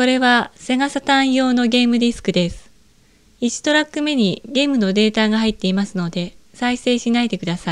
これはセガサターン用のゲームディスクです。1トラック目にゲームのデータが入っていますので再生しないでください。